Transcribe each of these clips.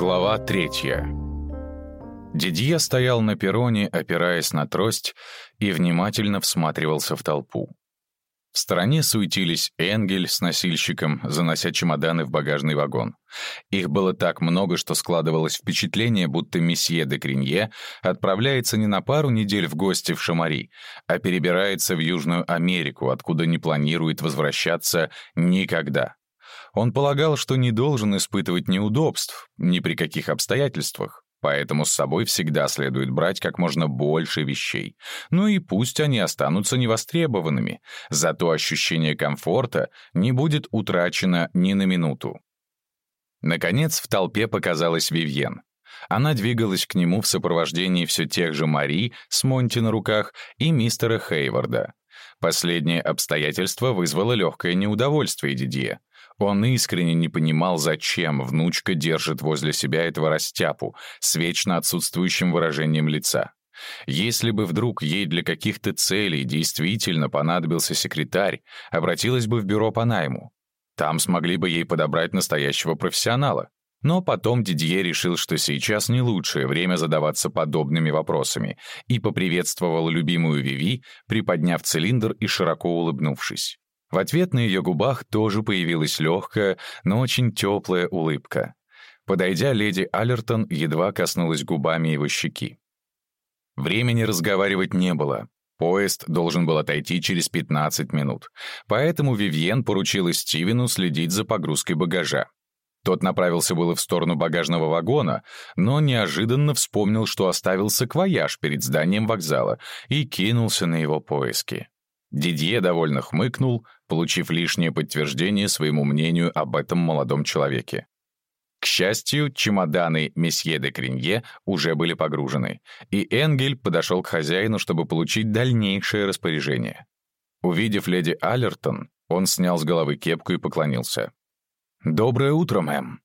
Глава третья. Дидье стоял на перроне, опираясь на трость, и внимательно всматривался в толпу. В стороне суетились Энгель с носильщиком, занося чемоданы в багажный вагон. Их было так много, что складывалось впечатление, будто месье де Кринье отправляется не на пару недель в гости в Шамари, а перебирается в Южную Америку, откуда не планирует возвращаться никогда. Он полагал, что не должен испытывать неудобств ни при каких обстоятельствах, поэтому с собой всегда следует брать как можно больше вещей. Ну и пусть они останутся невостребованными, зато ощущение комфорта не будет утрачено ни на минуту. Наконец в толпе показалась Вивьен. Она двигалась к нему в сопровождении все тех же Мари с Монти на руках и мистера Хейварда. Последнее обстоятельство вызвало легкое неудовольствие Дидье. Он искренне не понимал, зачем внучка держит возле себя этого растяпу с вечно отсутствующим выражением лица. Если бы вдруг ей для каких-то целей действительно понадобился секретарь, обратилась бы в бюро по найму. Там смогли бы ей подобрать настоящего профессионала. Но потом Дидье решил, что сейчас не лучшее время задаваться подобными вопросами, и поприветствовал любимую Виви, приподняв цилиндр и широко улыбнувшись. В ответ на ее губах тоже появилась легкая, но очень теплая улыбка. Подойдя, леди Аллертон едва коснулась губами его щеки. Времени разговаривать не было. Поезд должен был отойти через 15 минут, поэтому Вивьен поручила Стивену следить за погрузкой багажа. Тот направился было в сторону багажного вагона, но неожиданно вспомнил, что оставил саквояж перед зданием вокзала и кинулся на его поиски. Дидье довольно хмыкнул, получив лишнее подтверждение своему мнению об этом молодом человеке. К счастью, чемоданы месье де Кринье уже были погружены, и Энгель подошел к хозяину, чтобы получить дальнейшее распоряжение. Увидев леди Аллертон, он снял с головы кепку и поклонился. «Доброе утро, мэм».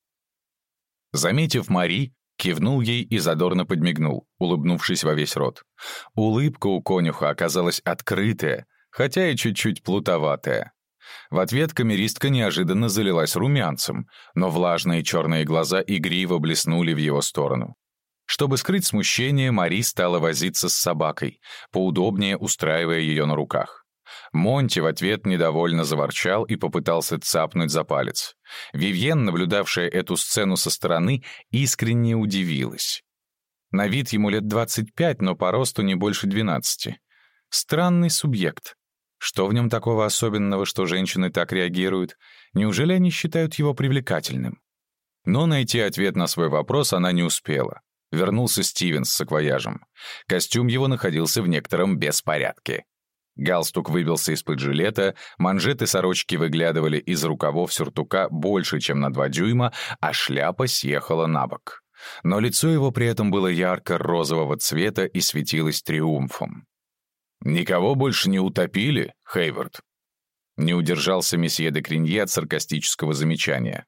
Заметив Мари, кивнул ей и задорно подмигнул, улыбнувшись во весь рот. Улыбка у конюха оказалась открытая, хотя и чуть-чуть плутоватая. В ответ камеристка неожиданно залилась румянцем, но влажные черные глаза игриво блеснули в его сторону. Чтобы скрыть смущение, Мари стала возиться с собакой, поудобнее устраивая ее на руках. Монти в ответ недовольно заворчал и попытался цапнуть за палец. Вивьен, наблюдавшая эту сцену со стороны, искренне удивилась. На вид ему лет 25, но по росту не больше 12. Странный субъект. Что в нем такого особенного, что женщины так реагируют? Неужели они считают его привлекательным? Но найти ответ на свой вопрос она не успела. Вернулся Стивен с саквояжем. Костюм его находился в некотором беспорядке. Галстук выбился из-под жилета, манжеты сорочки выглядывали из рукавов сюртука больше, чем на два дюйма, а шляпа съехала на бок. Но лицо его при этом было ярко-розового цвета и светилось триумфом. «Никого больше не утопили, Хейвард?» Не удержался месье де Кринье от саркастического замечания.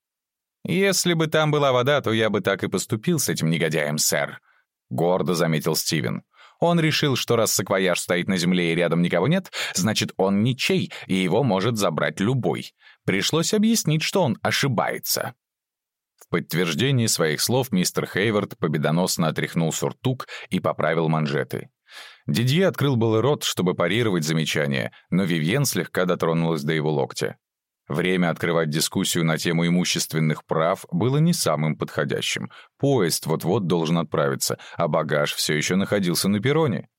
«Если бы там была вода, то я бы так и поступил с этим негодяем, сэр», — гордо заметил Стивен. «Он решил, что раз саквояж стоит на земле и рядом никого нет, значит, он ничей, и его может забрать любой. Пришлось объяснить, что он ошибается». В подтверждении своих слов мистер Хейвард победоносно отряхнул сюртук и поправил манжеты. Дидье открыл был рот, чтобы парировать замечание, но Вивьен слегка дотронулась до его локтя. Время открывать дискуссию на тему имущественных прав было не самым подходящим. Поезд вот-вот должен отправиться, а багаж все еще находился на перроне.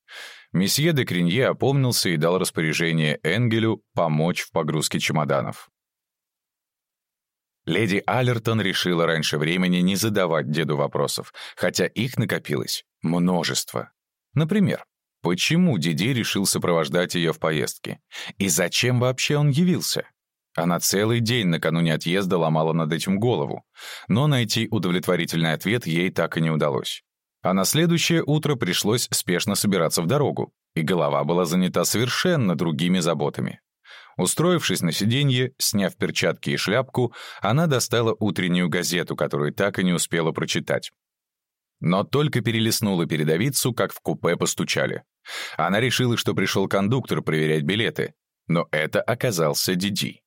Месье де Кринье опомнился и дал распоряжение Энгелю помочь в погрузке чемоданов. Леди Аллертон решила раньше времени не задавать деду вопросов, хотя их накопилось множество. Например, Почему Диди решил сопровождать ее в поездке? И зачем вообще он явился? Она целый день накануне отъезда ломала над этим голову, но найти удовлетворительный ответ ей так и не удалось. А на следующее утро пришлось спешно собираться в дорогу, и голова была занята совершенно другими заботами. Устроившись на сиденье, сняв перчатки и шляпку, она достала утреннюю газету, которую так и не успела прочитать. Но только перелистнула передовицу, как в купе постучали. Она решила, что пришел кондуктор проверять билеты, но это оказался Диди.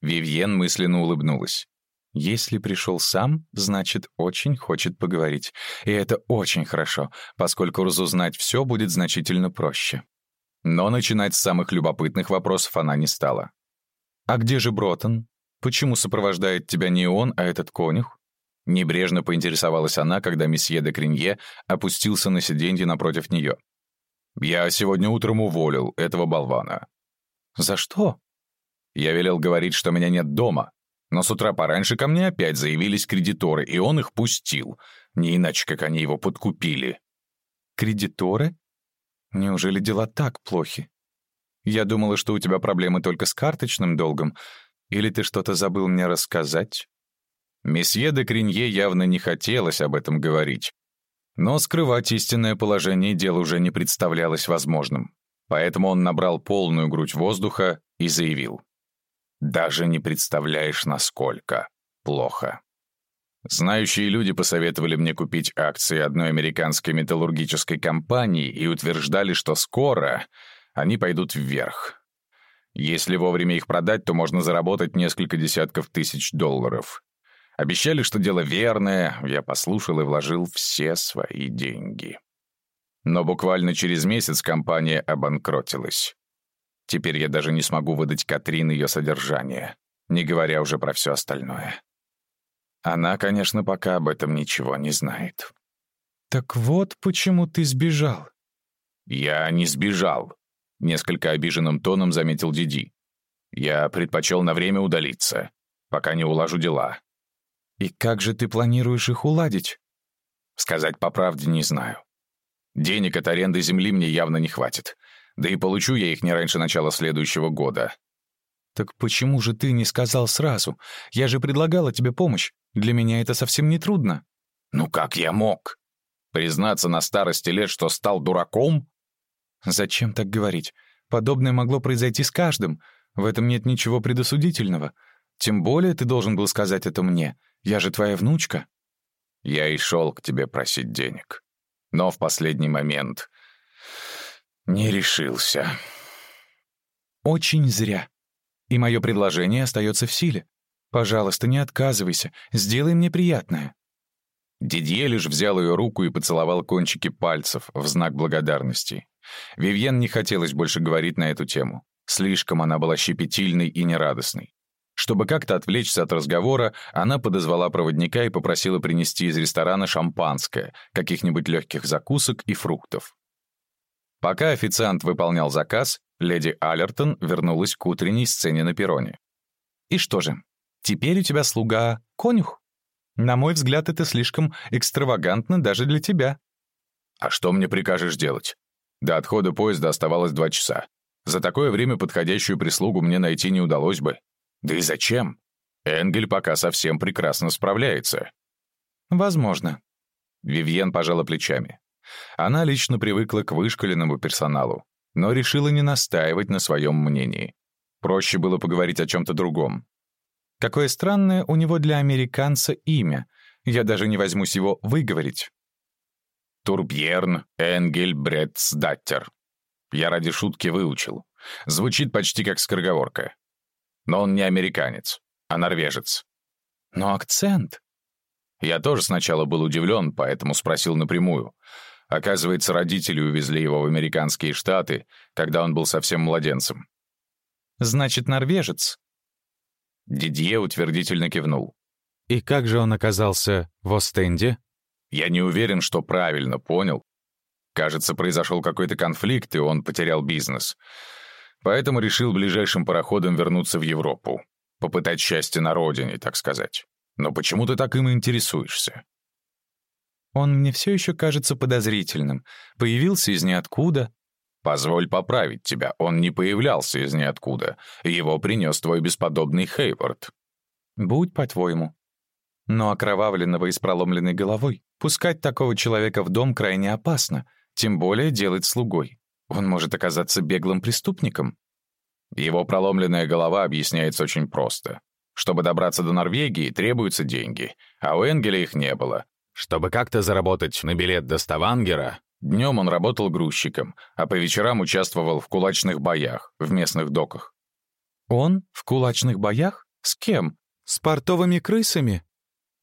Вивьен мысленно улыбнулась. Если пришел сам, значит, очень хочет поговорить. И это очень хорошо, поскольку разузнать все будет значительно проще. Но начинать с самых любопытных вопросов она не стала. «А где же Бротон? Почему сопровождает тебя не он, а этот конюх?» Небрежно поинтересовалась она, когда месье де Кринье опустился на сиденье напротив нее. «Я сегодня утром уволил этого болвана». «За что?» «Я велел говорить, что меня нет дома, но с утра пораньше ко мне опять заявились кредиторы, и он их пустил. Не иначе, как они его подкупили. Кредиторы? Неужели дела так плохи? Я думала, что у тебя проблемы только с карточным долгом. Или ты что-то забыл мне рассказать? Месье де Кринье явно не хотелось об этом говорить. Но скрывать истинное положение дел уже не представлялось возможным. Поэтому он набрал полную грудь воздуха и заявил. Даже не представляешь, насколько плохо. Знающие люди посоветовали мне купить акции одной американской металлургической компании и утверждали, что скоро они пойдут вверх. Если вовремя их продать, то можно заработать несколько десятков тысяч долларов. Обещали, что дело верное, я послушал и вложил все свои деньги. Но буквально через месяц компания обанкротилась. Теперь я даже не смогу выдать Катрин ее содержание, не говоря уже про все остальное. Она, конечно, пока об этом ничего не знает. «Так вот почему ты сбежал». «Я не сбежал», — несколько обиженным тоном заметил Диди. «Я предпочел на время удалиться, пока не уложу дела». «И как же ты планируешь их уладить?» «Сказать по правде не знаю. Денег от аренды земли мне явно не хватит. Да и получу я их не раньше начала следующего года. «Так почему же ты не сказал сразу? Я же предлагала тебе помощь. Для меня это совсем не трудно». «Ну как я мог? Признаться на старости лет, что стал дураком?» «Зачем так говорить? Подобное могло произойти с каждым. В этом нет ничего предосудительного. Тем более ты должен был сказать это мне. Я же твоя внучка». «Я и шел к тебе просить денег. Но в последний момент не решился. Очень зря. И мое предложение остается в силе. Пожалуйста, не отказывайся, сделай мне приятное. Дидье лишь взял ее руку и поцеловал кончики пальцев в знак благодарности. Вивьен не хотелось больше говорить на эту тему. Слишком она была щепетильной и нерадостной. Чтобы как-то отвлечься от разговора, она подозвала проводника и попросила принести из ресторана шампанское, каких-нибудь легких закусок и фруктов. Пока официант выполнял заказ, леди Аллертон вернулась к утренней сцене на перроне. «И что же, теперь у тебя слуга конюх? На мой взгляд, это слишком экстравагантно даже для тебя». «А что мне прикажешь делать? До отхода поезда оставалось два часа. За такое время подходящую прислугу мне найти не удалось бы. Да и зачем? Энгель пока совсем прекрасно справляется». «Возможно». Вивьен пожала плечами. Она лично привыкла к вышкаленному персоналу, но решила не настаивать на своем мнении. Проще было поговорить о чем-то другом. Какое странное у него для американца имя. Я даже не возьмусь его выговорить. Турбьерн Энгель Бретсдаттер. Я ради шутки выучил. Звучит почти как скороговорка. Но он не американец, а норвежец. Но акцент... Я тоже сначала был удивлен, поэтому спросил напрямую. Оказывается, родители увезли его в американские штаты, когда он был совсем младенцем. «Значит, норвежец?» Дидье утвердительно кивнул. «И как же он оказался в Остенде?» «Я не уверен, что правильно понял. Кажется, произошел какой-то конфликт, и он потерял бизнес. Поэтому решил ближайшим пароходом вернуться в Европу. Попытать счастье на родине, так сказать. Но почему ты так им интересуешься?» Он мне все еще кажется подозрительным. Появился из ниоткуда. Позволь поправить тебя, он не появлялся из ниоткуда. Его принес твой бесподобный Хейвард. Будь по-твоему. Но окровавленного и с проломленной головой пускать такого человека в дом крайне опасно, тем более делать слугой. Он может оказаться беглым преступником. Его проломленная голова объясняется очень просто. Чтобы добраться до Норвегии, требуются деньги, а у Энгеля их не было, чтобы как-то заработать на билет до Ставангера, днем он работал грузчиком, а по вечерам участвовал в кулачных боях в местных доках. «Он? В кулачных боях? С кем? С портовыми крысами?»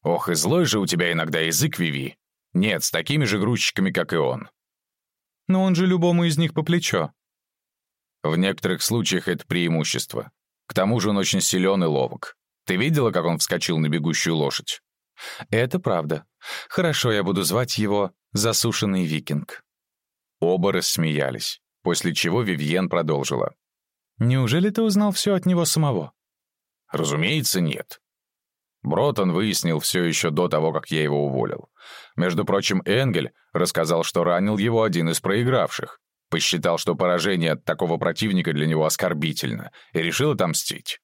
«Ох, и злой же у тебя иногда язык, Виви. Нет, с такими же грузчиками, как и он». «Но он же любому из них по плечо». В некоторых случаях это преимущество. К тому же он очень силен и ловок. Ты видела, как он вскочил на бегущую лошадь? Это правда. Хорошо, я буду звать его «Засушенный викинг». Оба рассмеялись, после чего Вивьен продолжила. «Неужели ты узнал все от него самого?» «Разумеется, нет. Бротон выяснил все еще до того, как я его уволил. Между прочим, Энгель рассказал, что ранил его один из проигравших. Посчитал, что поражение от такого противника для него оскорбительно, и решил отомстить.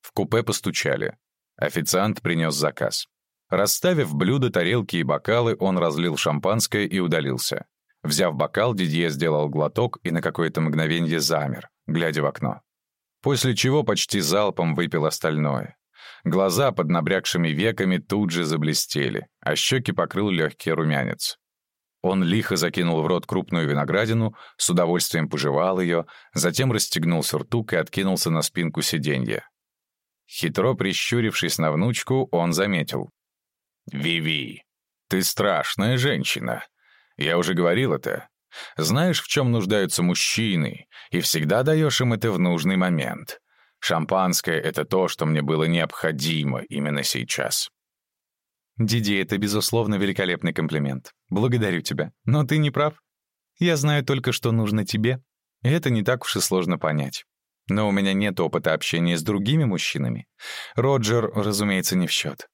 В купе постучали. Официант принес заказ. Расставив блюда, тарелки и бокалы, он разлил шампанское и удалился. Взяв бокал, Дидье сделал глоток и на какое-то мгновенье замер, глядя в окно. После чего почти залпом выпил остальное. Глаза под набрякшими веками тут же заблестели, а щеки покрыл легкий румянец. Он лихо закинул в рот крупную виноградину, с удовольствием пожевал ее, затем расстегнул сюртук и откинулся на спинку сиденья. Хитро прищурившись на внучку, он заметил. «Виви, ты страшная женщина. Я уже говорил это. Знаешь, в чем нуждаются мужчины, и всегда даешь им это в нужный момент. Шампанское — это то, что мне было необходимо именно сейчас». Диди, это, безусловно, великолепный комплимент. Благодарю тебя. Но ты не прав. Я знаю только, что нужно тебе. И это не так уж и сложно понять. Но у меня нет опыта общения с другими мужчинами. Роджер, разумеется, не в счет.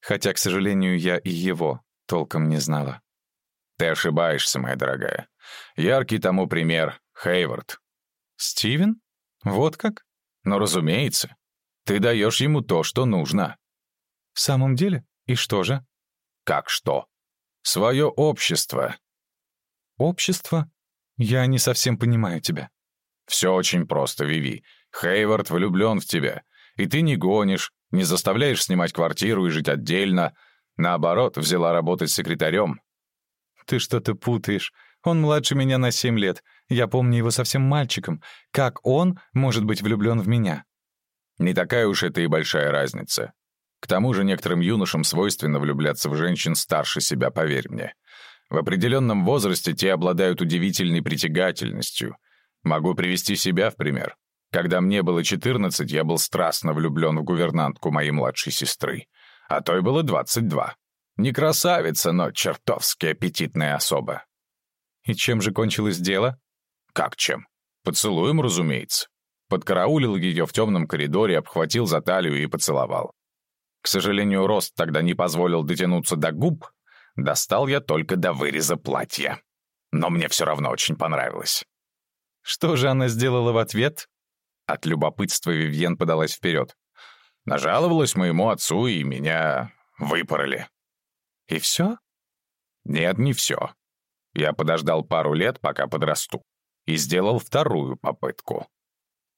Хотя, к сожалению, я и его толком не знала. Ты ошибаешься, моя дорогая. Яркий тому пример — Хейвард. Стивен? Вот как? Ну, разумеется. Ты даешь ему то, что нужно. В самом деле? И что же? Как что? Свое общество. Общество? Я не совсем понимаю тебя. Все очень просто, Виви. Хейвард влюблен в тебя. И ты не гонишь, не заставляешь снимать квартиру и жить отдельно. Наоборот, взяла работать секретарем. Ты что-то путаешь. Он младше меня на семь лет. Я помню его совсем мальчиком. Как он может быть влюблен в меня? Не такая уж это и большая разница. К тому же некоторым юношам свойственно влюбляться в женщин старше себя, поверь мне. В определенном возрасте те обладают удивительной притягательностью. Могу привести себя в пример. Когда мне было 14, я был страстно влюблен в гувернантку моей младшей сестры. А той было 22. Не красавица, но чертовски аппетитная особа. И чем же кончилось дело? Как чем? Поцелуем, разумеется. Подкараулил ее в темном коридоре, обхватил за талию и поцеловал. К сожалению, рост тогда не позволил дотянуться до губ. Достал я только до выреза платья. Но мне все равно очень понравилось. Что же она сделала в ответ? От любопытства Вивьен подалась вперед. Нажаловалась моему отцу, и меня выпороли. И все? Нет, не все. Я подождал пару лет, пока подрасту, и сделал вторую попытку.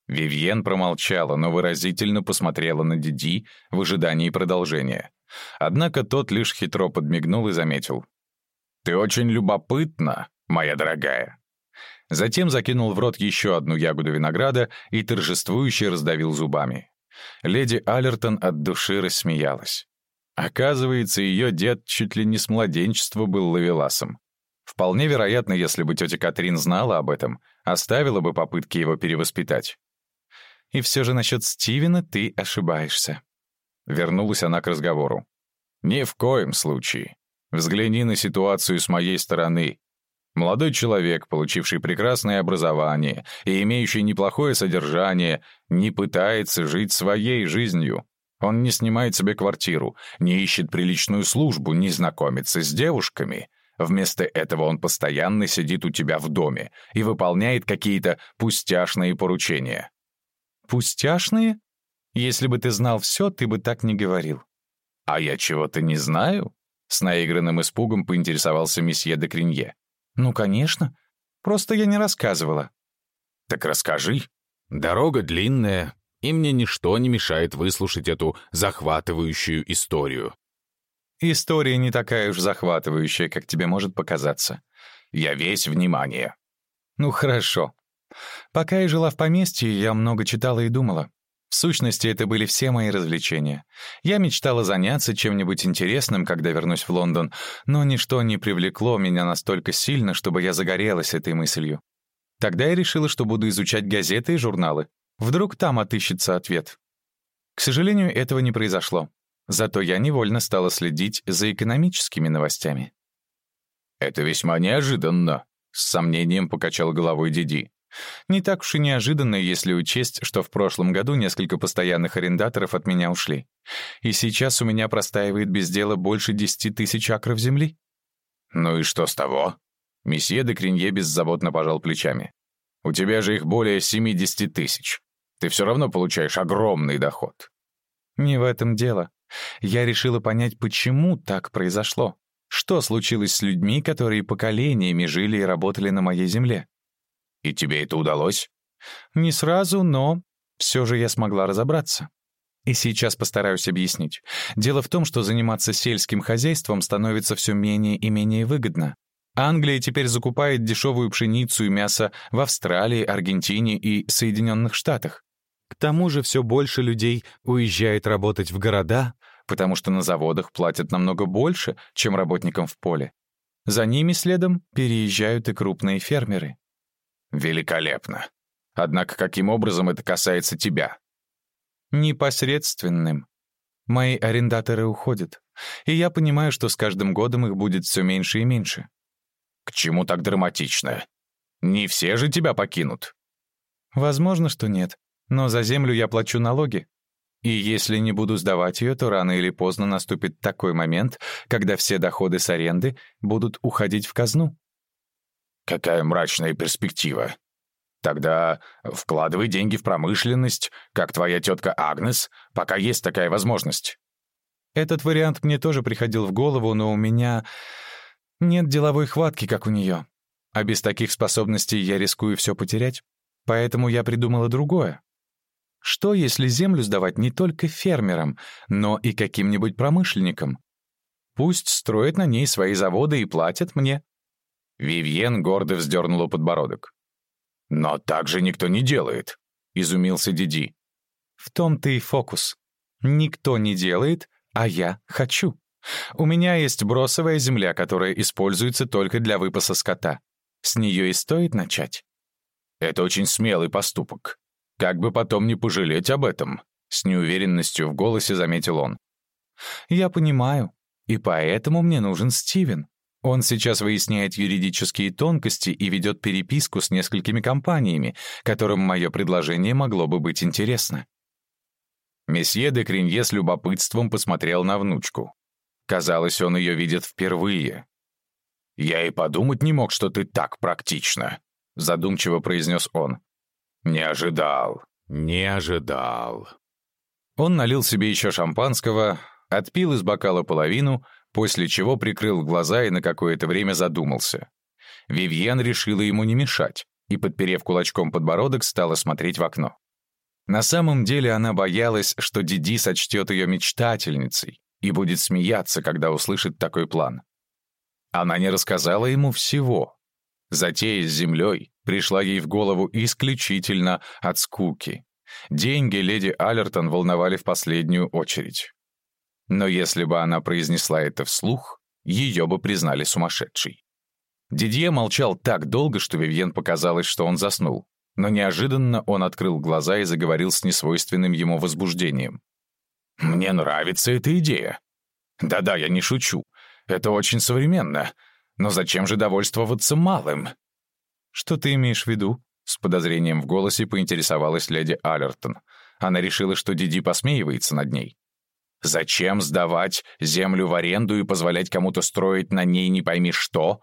Вивьен промолчала, но выразительно посмотрела на Диди в ожидании продолжения. Однако тот лишь хитро подмигнул и заметил. «Ты очень любопытна, моя дорогая». Затем закинул в рот еще одну ягоду винограда и торжествующе раздавил зубами. Леди Аллертон от души рассмеялась. Оказывается, ее дед чуть ли не с младенчества был ловеласом. Вполне вероятно, если бы тетя Катрин знала об этом, оставила бы попытки его перевоспитать. И все же насчет Стивена ты ошибаешься». Вернулась она к разговору. «Ни в коем случае. Взгляни на ситуацию с моей стороны. Молодой человек, получивший прекрасное образование и имеющий неплохое содержание, не пытается жить своей жизнью. Он не снимает себе квартиру, не ищет приличную службу, не знакомится с девушками. Вместо этого он постоянно сидит у тебя в доме и выполняет какие-то пустяшные поручения. «Пустяшные? Если бы ты знал все, ты бы так не говорил». «А я чего-то не знаю?» С наигранным испугом поинтересовался месье де Кринье. «Ну, конечно. Просто я не рассказывала». «Так расскажи. Дорога длинная, и мне ничто не мешает выслушать эту захватывающую историю». «История не такая уж захватывающая, как тебе может показаться. Я весь внимание». «Ну, хорошо. Пока я жила в поместье, я много читала и думала. В сущности, это были все мои развлечения. Я мечтала заняться чем-нибудь интересным, когда вернусь в Лондон, но ничто не привлекло меня настолько сильно, чтобы я загорелась этой мыслью. Тогда я решила, что буду изучать газеты и журналы. Вдруг там отыщется ответ. К сожалению, этого не произошло. Зато я невольно стала следить за экономическими новостями. «Это весьма неожиданно», — с сомнением покачал головой Диди. Не так уж и неожиданно, если учесть, что в прошлом году несколько постоянных арендаторов от меня ушли. И сейчас у меня простаивает без дела больше десяти тысяч акров земли. Ну и что с того? Месье де Кринье беззаботно пожал плечами. У тебя же их более семидесяти тысяч. Ты все равно получаешь огромный доход. Не в этом дело. Я решила понять, почему так произошло. Что случилось с людьми, которые поколениями жили и работали на моей земле? И тебе это удалось? Не сразу, но все же я смогла разобраться. И сейчас постараюсь объяснить. Дело в том, что заниматься сельским хозяйством становится все менее и менее выгодно. Англия теперь закупает дешевую пшеницу и мясо в Австралии, Аргентине и Соединенных Штатах. К тому же все больше людей уезжает работать в города, потому что на заводах платят намного больше, чем работникам в поле. За ними следом переезжают и крупные фермеры. Великолепно. Однако каким образом это касается тебя? Непосредственным. Мои арендаторы уходят, и я понимаю, что с каждым годом их будет все меньше и меньше. К чему так драматично? Не все же тебя покинут. Возможно, что нет, но за землю я плачу налоги. И если не буду сдавать ее, то рано или поздно наступит такой момент, когда все доходы с аренды будут уходить в казну. Какая мрачная перспектива. Тогда вкладывай деньги в промышленность, как твоя тетка Агнес, пока есть такая возможность. Этот вариант мне тоже приходил в голову, но у меня нет деловой хватки, как у нее. А без таких способностей я рискую все потерять. Поэтому я придумала другое. Что, если землю сдавать не только фермерам, но и каким-нибудь промышленникам? Пусть строят на ней свои заводы и платят мне. Вивьен гордо вздернула подбородок. «Но так же никто не делает», — изумился Диди. «В том-то и фокус. Никто не делает, а я хочу. У меня есть бросовая земля, которая используется только для выпаса скота. С нее и стоит начать». «Это очень смелый поступок. Как бы потом не пожалеть об этом», — с неуверенностью в голосе заметил он. «Я понимаю, и поэтому мне нужен Стивен. Он сейчас выясняет юридические тонкости и ведет переписку с несколькими компаниями, которым мое предложение могло бы быть интересно. Месье де Кринье с любопытством посмотрел на внучку. Казалось, он ее видит впервые. «Я и подумать не мог, что ты так практична», — задумчиво произнес он. «Не ожидал, не ожидал». Он налил себе еще шампанского, отпил из бокала половину — после чего прикрыл глаза и на какое-то время задумался. Вивьен решила ему не мешать и, подперев кулачком подбородок, стала смотреть в окно. На самом деле она боялась, что Диди сочтет ее мечтательницей и будет смеяться, когда услышит такой план. Она не рассказала ему всего. Затея с землей пришла ей в голову исключительно от скуки. Деньги леди Аллертон волновали в последнюю очередь. Но если бы она произнесла это вслух, ее бы признали сумасшедшей. Дидье молчал так долго, что Вивьен показалось, что он заснул. Но неожиданно он открыл глаза и заговорил с несвойственным ему возбуждением. «Мне нравится эта идея. Да-да, я не шучу. Это очень современно. Но зачем же довольствоваться малым?» «Что ты имеешь в виду?» С подозрением в голосе поинтересовалась леди Аллертон. Она решила, что Диди посмеивается над ней. Зачем сдавать землю в аренду и позволять кому-то строить на ней не пойми что,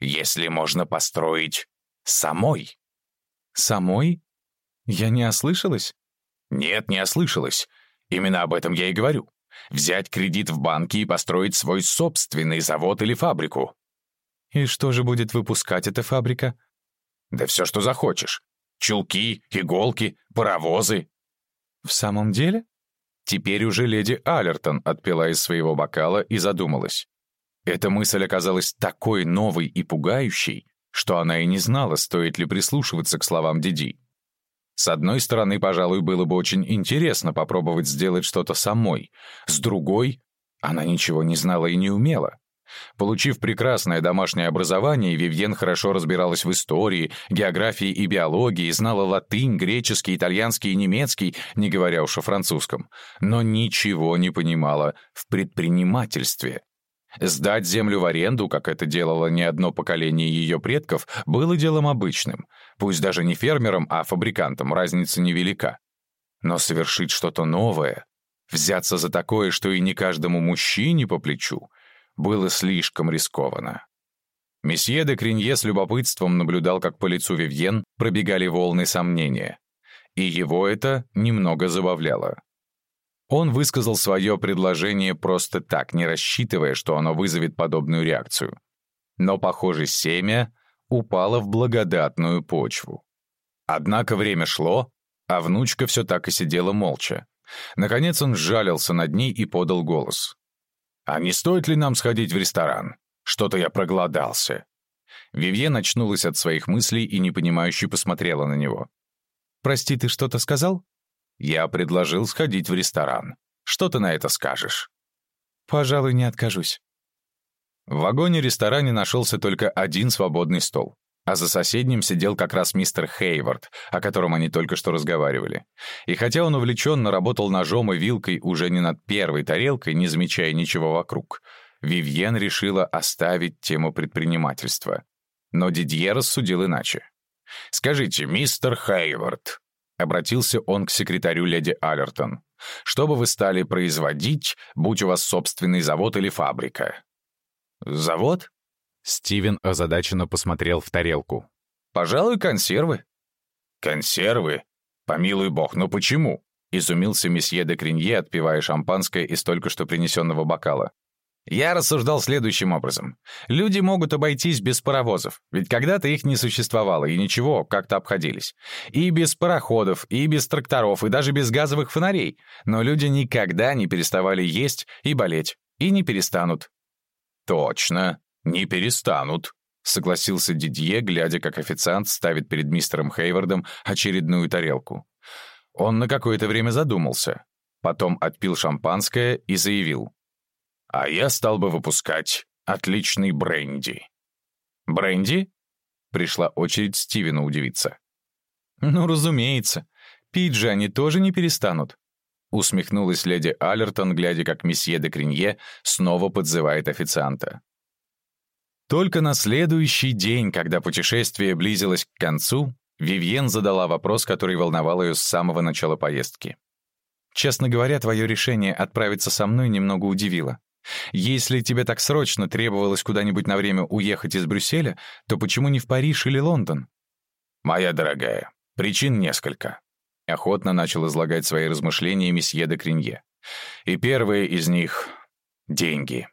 если можно построить самой? Самой? Я не ослышалась? Нет, не ослышалась. Именно об этом я и говорю. Взять кредит в банке и построить свой собственный завод или фабрику. И что же будет выпускать эта фабрика? Да все, что захочешь. Чулки, иголки, паровозы. В самом деле? Теперь уже леди Аллертон отпила из своего бокала и задумалась. Эта мысль оказалась такой новой и пугающей, что она и не знала, стоит ли прислушиваться к словам Диди. С одной стороны, пожалуй, было бы очень интересно попробовать сделать что-то самой. С другой, она ничего не знала и не умела. Получив прекрасное домашнее образование, Вивьен хорошо разбиралась в истории, географии и биологии, знала латынь, греческий, итальянский и немецкий, не говоря уж о французском, но ничего не понимала в предпринимательстве. Сдать землю в аренду, как это делало не одно поколение ее предков, было делом обычным. Пусть даже не фермером, а фабрикантом, разница невелика. Но совершить что-то новое, взяться за такое, что и не каждому мужчине по плечу, было слишком рискованно. Месье де Кринье с любопытством наблюдал, как по лицу Вивьен пробегали волны сомнения. И его это немного забавляло. Он высказал свое предложение просто так, не рассчитывая, что оно вызовет подобную реакцию. Но, похоже, семя упало в благодатную почву. Однако время шло, а внучка все так и сидела молча. Наконец он сжалился над ней и подал голос. «А не стоит ли нам сходить в ресторан? Что-то я проголодался». Вивьен очнулась от своих мыслей и непонимающе посмотрела на него. «Прости, ты что-то сказал?» Я предложил сходить в ресторан. Что ты на это скажешь? Пожалуй, не откажусь. В вагоне-ресторане нашелся только один свободный стол, а за соседним сидел как раз мистер Хейвард, о котором они только что разговаривали. И хотя он увлеченно работал ножом и вилкой уже не над первой тарелкой, не замечая ничего вокруг, Вивьен решила оставить тему предпринимательства. Но Дидье рассудил иначе. «Скажите, мистер Хейвард, Обратился он к секретарю леди Аллертон. «Что бы вы стали производить, будь у вас собственный завод или фабрика?» «Завод?» Стивен озадаченно посмотрел в тарелку. «Пожалуй, консервы». «Консервы? Помилуй бог, но почему?» Изумился месье де Кринье, отпивая шампанское из только что принесенного бокала. Я рассуждал следующим образом. Люди могут обойтись без паровозов, ведь когда-то их не существовало, и ничего, как-то обходились. И без пароходов, и без тракторов, и даже без газовых фонарей. Но люди никогда не переставали есть и болеть, и не перестанут. «Точно, не перестанут», — согласился Дидье, глядя, как официант ставит перед мистером Хейвардом очередную тарелку. Он на какое-то время задумался, потом отпил шампанское и заявил а я стал бы выпускать отличный бренди. Бренди? Пришла очередь Стивена удивиться. Ну, разумеется. Пить же они тоже не перестанут. Усмехнулась леди Аллертон, глядя, как месье де Кринье снова подзывает официанта. Только на следующий день, когда путешествие близилось к концу, Вивьен задала вопрос, который волновал ее с самого начала поездки. «Честно говоря, твое решение отправиться со мной немного удивило. Если тебе так срочно требовалось куда-нибудь на время уехать из Брюсселя, то почему не в Париж или Лондон? Моя дорогая, причин несколько. Охотно начал излагать свои размышления месье де Кринье. И первое из них — деньги.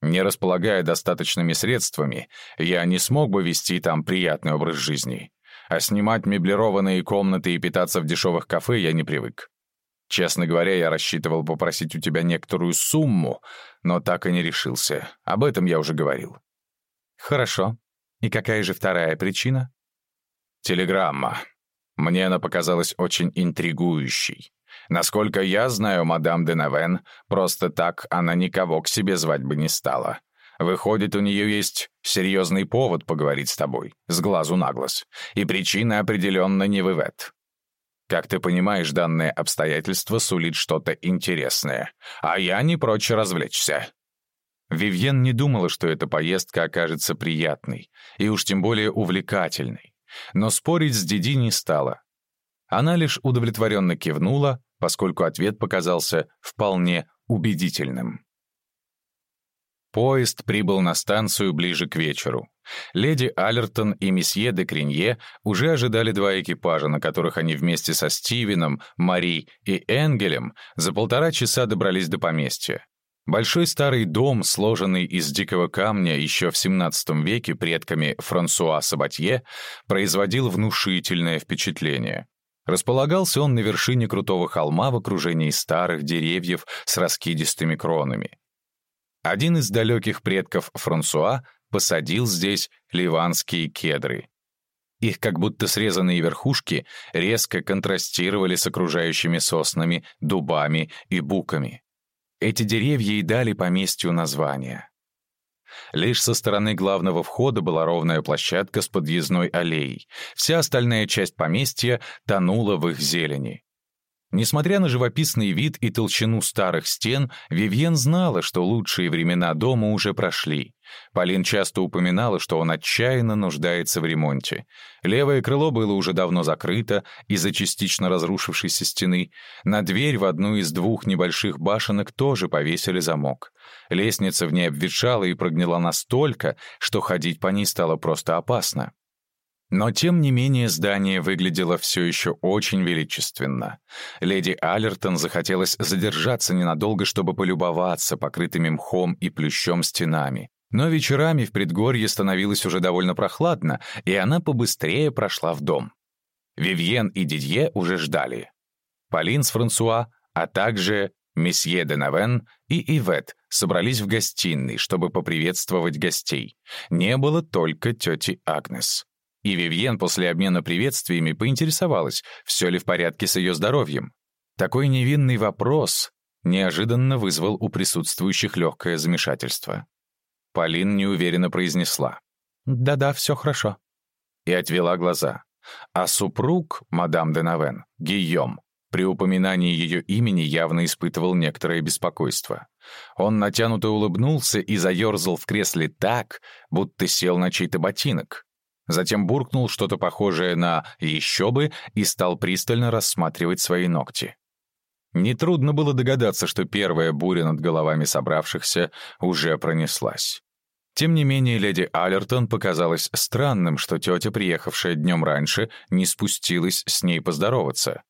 Не располагая достаточными средствами, я не смог бы вести там приятный образ жизни. А снимать меблированные комнаты и питаться в дешевых кафе я не привык. Честно говоря, я рассчитывал попросить у тебя некоторую сумму, но так и не решился. Об этом я уже говорил. Хорошо. И какая же вторая причина? Телеграмма. Мне она показалась очень интригующей. Насколько я знаю, мадам де Навен, просто так она никого к себе звать бы не стала. Выходит, у нее есть серьезный повод поговорить с тобой, с глазу на глаз. И причина определенно не в. Как ты понимаешь, данное обстоятельство сулит что-то интересное, а я не прочь развлечься». Вивьен не думала, что эта поездка окажется приятной, и уж тем более увлекательной. Но спорить с Диди не стала. Она лишь удовлетворенно кивнула, поскольку ответ показался вполне убедительным. Поезд прибыл на станцию ближе к вечеру. Леди Аллертон и месье де Кринье уже ожидали два экипажа, на которых они вместе со Стивеном, Мари и Энгелем за полтора часа добрались до поместья. Большой старый дом, сложенный из дикого камня еще в XVII веке предками Франсуа Сабатье, производил внушительное впечатление. Располагался он на вершине крутого холма в окружении старых деревьев с раскидистыми кронами. Один из далеких предков Франсуа посадил здесь ливанские кедры. Их как будто срезанные верхушки резко контрастировали с окружающими соснами, дубами и буками. Эти деревья и дали поместью название. Лишь со стороны главного входа была ровная площадка с подъездной аллеей. Вся остальная часть поместья тонула в их зелени. Несмотря на живописный вид и толщину старых стен, Вивьен знала, что лучшие времена дома уже прошли. Полин часто упоминала, что он отчаянно нуждается в ремонте. Левое крыло было уже давно закрыто из-за частично разрушившейся стены. На дверь в одну из двух небольших башенок тоже повесили замок. Лестница в ней обветшала и прогнила настолько, что ходить по ней стало просто опасно. Но, тем не менее, здание выглядело все еще очень величественно. Леди Аллертон захотелось задержаться ненадолго, чтобы полюбоваться покрытыми мхом и плющом стенами. Но вечерами в предгорье становилось уже довольно прохладно, и она побыстрее прошла в дом. Вивьен и Дидье уже ждали. Полин с Франсуа, а также месье де Навен и Ивет собрались в гостиной, чтобы поприветствовать гостей. Не было только тети Агнес. И Вивьен после обмена приветствиями поинтересовалась, все ли в порядке с ее здоровьем. Такой невинный вопрос неожиданно вызвал у присутствующих легкое замешательство. Полин неуверенно произнесла. «Да-да, все хорошо». И отвела глаза. А супруг, мадам де Навен, Гийом, при упоминании ее имени явно испытывал некоторое беспокойство. Он натянуто улыбнулся и заерзал в кресле так, будто сел на чей-то ботинок. Затем буркнул что-то похожее на «еще бы» и стал пристально рассматривать свои ногти. Нетрудно было догадаться, что первая буря над головами собравшихся уже пронеслась. Тем не менее, леди Аллертон показалось странным, что тетя, приехавшая днем раньше, не спустилась с ней поздороваться.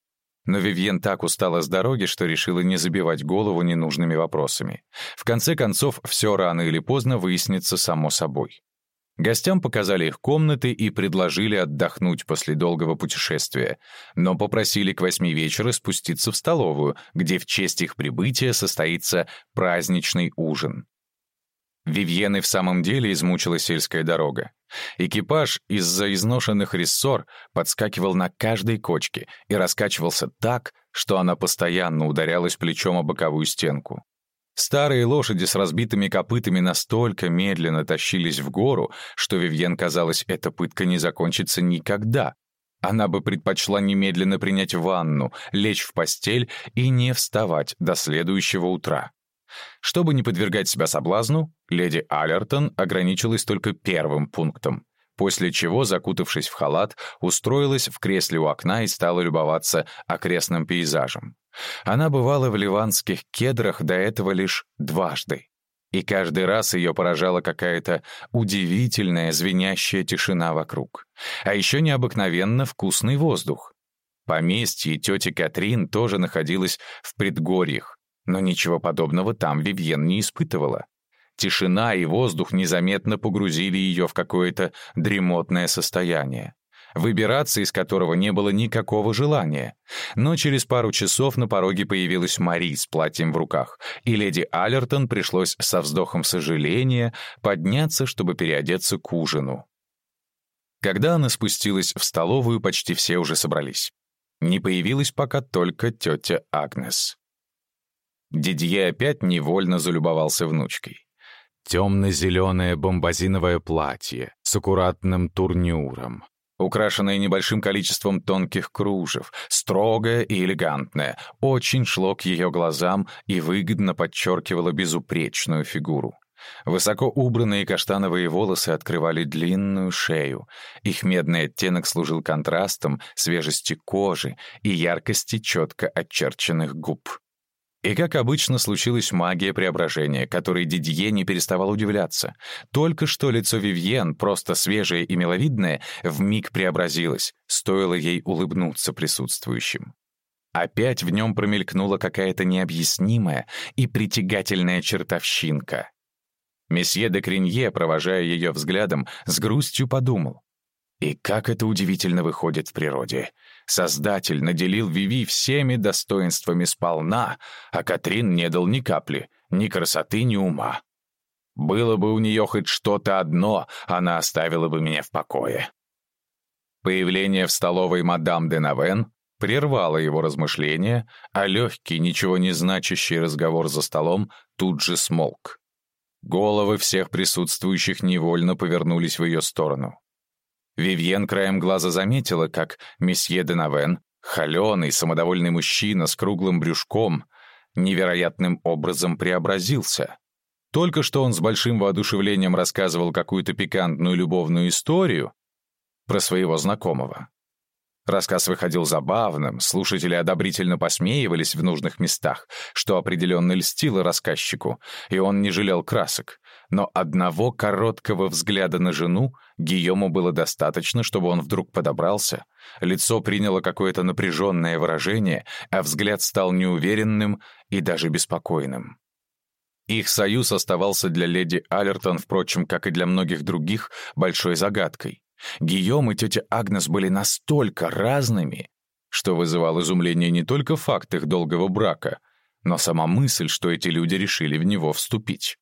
Но Вивьен так устала с дороги, что решила не забивать голову ненужными вопросами. В конце концов, все рано или поздно выяснится само собой. Гостям показали их комнаты и предложили отдохнуть после долгого путешествия, но попросили к восьми вечера спуститься в столовую, где в честь их прибытия состоится праздничный ужин. Вивьены в самом деле измучила сельская дорога. Экипаж из-за изношенных рессор подскакивал на каждой кочке и раскачивался так, что она постоянно ударялась плечом о боковую стенку. Старые лошади с разбитыми копытами настолько медленно тащились в гору, что Вивьен казалось, эта пытка не закончится никогда. Она бы предпочла немедленно принять ванну, лечь в постель и не вставать до следующего утра. Чтобы не подвергать себя соблазну, леди Аллертон ограничилась только первым пунктом, после чего, закутавшись в халат, устроилась в кресле у окна и стала любоваться окрестным пейзажем. Она бывала в ливанских кедрах до этого лишь дважды. И каждый раз ее поражала какая-то удивительная звенящая тишина вокруг. А еще необыкновенно вкусный воздух. Поместье тети Катрин тоже находилось в предгорьях, но ничего подобного там Вивьен не испытывала. Тишина и воздух незаметно погрузили ее в какое-то дремотное состояние выбираться из которого не было никакого желания. Но через пару часов на пороге появилась Мари с платьем в руках, и леди Аллертон пришлось со вздохом сожаления подняться, чтобы переодеться к ужину. Когда она спустилась в столовую, почти все уже собрались. Не появилась пока только тетя Агнес. Дидье опять невольно залюбовался внучкой. Темно-зеленое бомбазиновое платье с аккуратным турнюром, украшенное небольшим количеством тонких кружев, строгое и элегантное, очень шло к ее глазам и выгодно подчеркивало безупречную фигуру. Высоко убранные каштановые волосы открывали длинную шею. Их медный оттенок служил контрастом свежести кожи и яркости четко очерченных губ. И, как обычно, случилась магия преображения, которой Дидье не переставал удивляться. Только что лицо Вивьен, просто свежее и миловидное, вмиг преобразилось, стоило ей улыбнуться присутствующим. Опять в нем промелькнула какая-то необъяснимая и притягательная чертовщинка. Месье де Кринье, провожая ее взглядом, с грустью подумал. И как это удивительно выходит в природе. Создатель наделил Виви всеми достоинствами сполна, а Катрин не дал ни капли, ни красоты, ни ума. Было бы у нее хоть что-то одно, она оставила бы меня в покое. Появление в столовой мадам де Навен прервало его размышления, а легкий, ничего не значащий разговор за столом тут же смолк. Головы всех присутствующих невольно повернулись в ее сторону. Вивьен краем глаза заметила, как месье де Навен, холеный, самодовольный мужчина с круглым брюшком, невероятным образом преобразился. Только что он с большим воодушевлением рассказывал какую-то пикантную любовную историю про своего знакомого. Рассказ выходил забавным, слушатели одобрительно посмеивались в нужных местах, что определенно льстило рассказчику, и он не жалел красок. Но одного короткого взгляда на жену Гийому было достаточно, чтобы он вдруг подобрался. Лицо приняло какое-то напряженное выражение, а взгляд стал неуверенным и даже беспокойным. Их союз оставался для леди Аллертон, впрочем, как и для многих других, большой загадкой. Гийом и тетя Агнес были настолько разными, что вызывал изумление не только факт их долгого брака, но сама мысль, что эти люди решили в него вступить.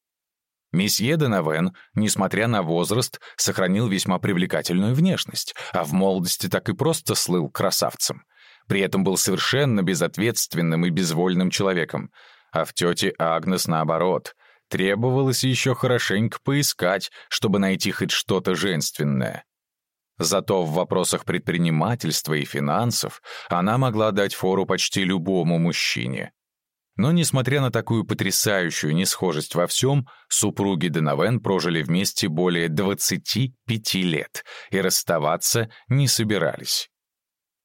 Месье Денавен, несмотря на возраст, сохранил весьма привлекательную внешность, а в молодости так и просто слыл красавцем. При этом был совершенно безответственным и безвольным человеком. А в тете Агнес наоборот. Требовалось еще хорошенько поискать, чтобы найти хоть что-то женственное. Зато в вопросах предпринимательства и финансов она могла дать фору почти любому мужчине. Но, несмотря на такую потрясающую несхожесть во всем, супруги Денавен прожили вместе более 25 лет и расставаться не собирались.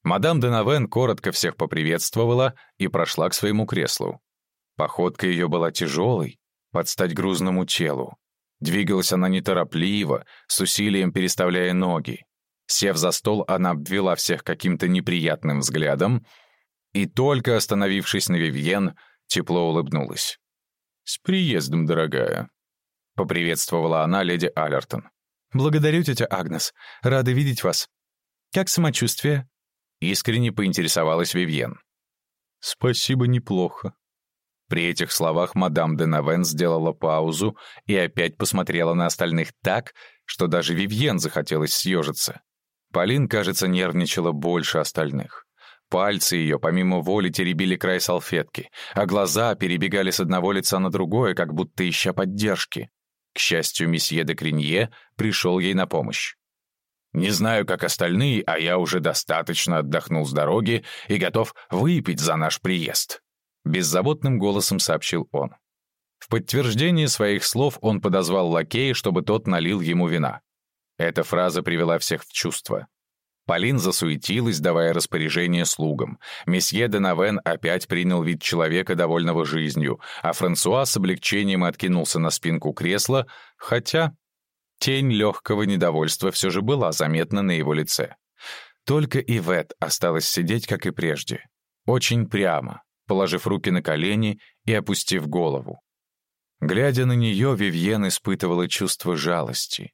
Мадам Денавен коротко всех поприветствовала и прошла к своему креслу. Походка ее была тяжелой, под стать грузному телу. Двигалась она неторопливо, с усилием переставляя ноги. Сев за стол, она обвела всех каким-то неприятным взглядом и, только остановившись на Вивьен, тепло улыбнулась. «С приездом, дорогая», — поприветствовала она леди Аллертон. «Благодарю, тетя Агнес. Рада видеть вас. Как самочувствие?» Искренне поинтересовалась Вивьен. «Спасибо, неплохо». При этих словах мадам де Навен сделала паузу и опять посмотрела на остальных так, что даже Вивьен захотелось съежиться. Полин, кажется, нервничала больше остальных. Пальцы ее, помимо воли, теребили край салфетки, а глаза перебегали с одного лица на другое, как будто ища поддержки. К счастью, месье де Кринье пришел ей на помощь. «Не знаю, как остальные, а я уже достаточно отдохнул с дороги и готов выпить за наш приезд», — беззаботным голосом сообщил он. В подтверждение своих слов он подозвал лакея, чтобы тот налил ему вина. Эта фраза привела всех в чувство. Полин засуетилась, давая распоряжение слугам. Месье де Навен опять принял вид человека, довольного жизнью, а Франсуа с облегчением откинулся на спинку кресла, хотя тень легкого недовольства все же была заметна на его лице. Только Ивет осталась сидеть, как и прежде. Очень прямо, положив руки на колени и опустив голову. Глядя на нее, Вивьен испытывала чувство жалости.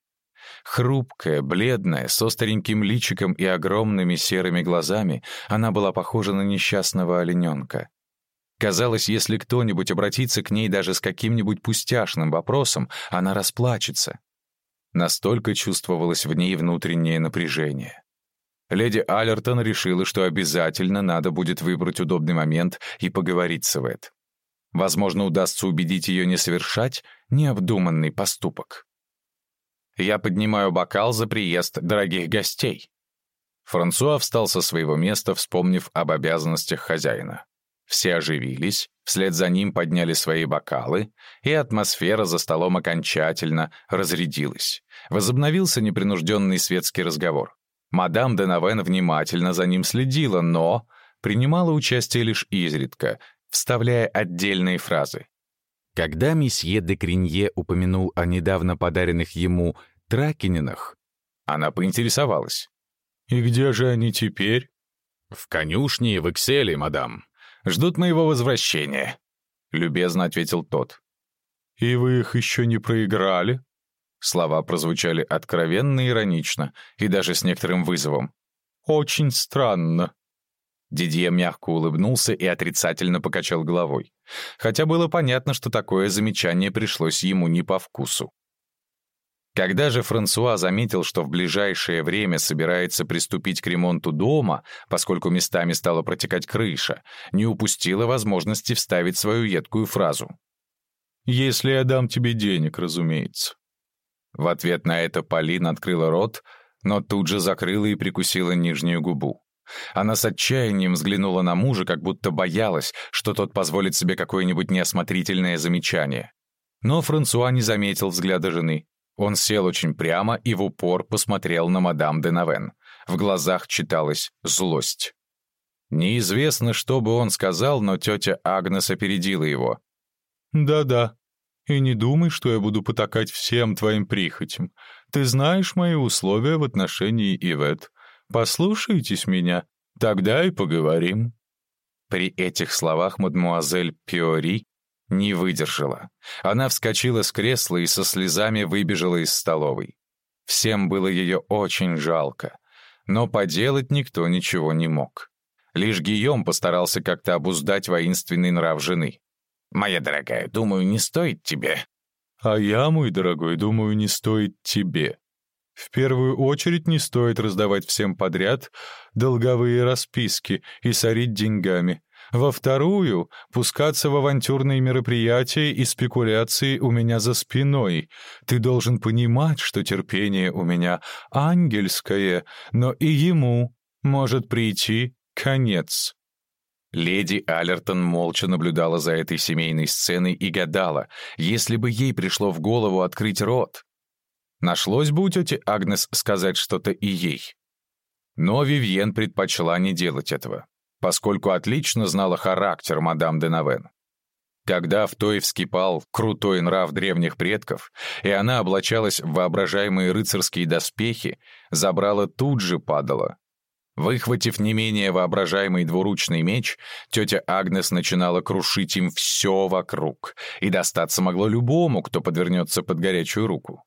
Хрупкая, бледная, с остреньким личиком и огромными серыми глазами, она была похожа на несчастного олененка. Казалось, если кто-нибудь обратится к ней даже с каким-нибудь пустяшным вопросом, она расплачется. Настолько чувствовалось в ней внутреннее напряжение. Леди Аллертон решила, что обязательно надо будет выбрать удобный момент и поговорить с Эвет. Возможно, удастся убедить ее не совершать необдуманный поступок. Я поднимаю бокал за приезд дорогих гостей». Франсуа встал со своего места, вспомнив об обязанностях хозяина. Все оживились, вслед за ним подняли свои бокалы, и атмосфера за столом окончательно разрядилась. Возобновился непринужденный светский разговор. Мадам де Навен внимательно за ним следила, но принимала участие лишь изредка, вставляя отдельные фразы. Когда месье де Кринье упомянул о недавно подаренных ему Тракининах, она поинтересовалась. «И где же они теперь?» «В конюшне и в Экселе, мадам. Ждут моего возвращения», — любезно ответил тот. «И вы их еще не проиграли?» Слова прозвучали откровенно иронично и даже с некоторым вызовом. «Очень странно». Дидье мягко улыбнулся и отрицательно покачал головой. Хотя было понятно, что такое замечание пришлось ему не по вкусу. Когда же Франсуа заметил, что в ближайшее время собирается приступить к ремонту дома, поскольку местами стала протекать крыша, не упустила возможности вставить свою едкую фразу. «Если я дам тебе денег, разумеется». В ответ на это Полин открыла рот, но тут же закрыла и прикусила нижнюю губу. Она с отчаянием взглянула на мужа, как будто боялась, что тот позволит себе какое-нибудь неосмотрительное замечание. Но Франсуа не заметил взгляда жены. Он сел очень прямо и в упор посмотрел на мадам де Навен. В глазах читалась злость. Неизвестно, что бы он сказал, но тетя Агнес опередила его. «Да-да, и не думай, что я буду потакать всем твоим прихотям. Ты знаешь мои условия в отношении Ивет. Послушайтесь меня, тогда и поговорим». При этих словах мадмуазель Пиори не выдержала. Она вскочила с кресла и со слезами выбежала из столовой. Всем было ее очень жалко, но поделать никто ничего не мог. Лишь Гийом постарался как-то обуздать воинственный нрав жены. «Моя дорогая, думаю, не стоит тебе». «А я, мой дорогой, думаю, не стоит тебе. В первую очередь не стоит раздавать всем подряд долговые расписки и сорить деньгами. Во вторую — пускаться в авантюрные мероприятия и спекуляции у меня за спиной. Ты должен понимать, что терпение у меня ангельское, но и ему может прийти конец». Леди Аллертон молча наблюдала за этой семейной сценой и гадала, если бы ей пришло в голову открыть рот. Нашлось бы у тети Агнес сказать что-то и ей. Но Вивьен предпочла не делать этого поскольку отлично знала характер мадам де Навен. Когда в той вскипал крутой нрав древних предков, и она облачалась в воображаемые рыцарские доспехи, забрала тут же падала. Выхватив не менее воображаемый двуручный меч, тетя Агнес начинала крушить им все вокруг, и достаться могло любому, кто подвернется под горячую руку.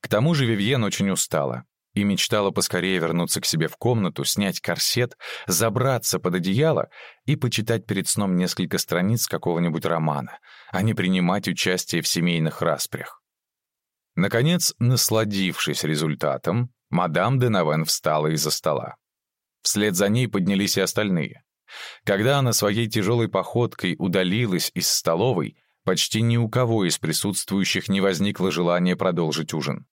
К тому же Вивьен очень устала и мечтала поскорее вернуться к себе в комнату, снять корсет, забраться под одеяло и почитать перед сном несколько страниц какого-нибудь романа, а не принимать участие в семейных распрях. Наконец, насладившись результатом, мадам де Навен встала из-за стола. Вслед за ней поднялись и остальные. Когда она своей тяжелой походкой удалилась из столовой, почти ни у кого из присутствующих не возникло желания продолжить ужин.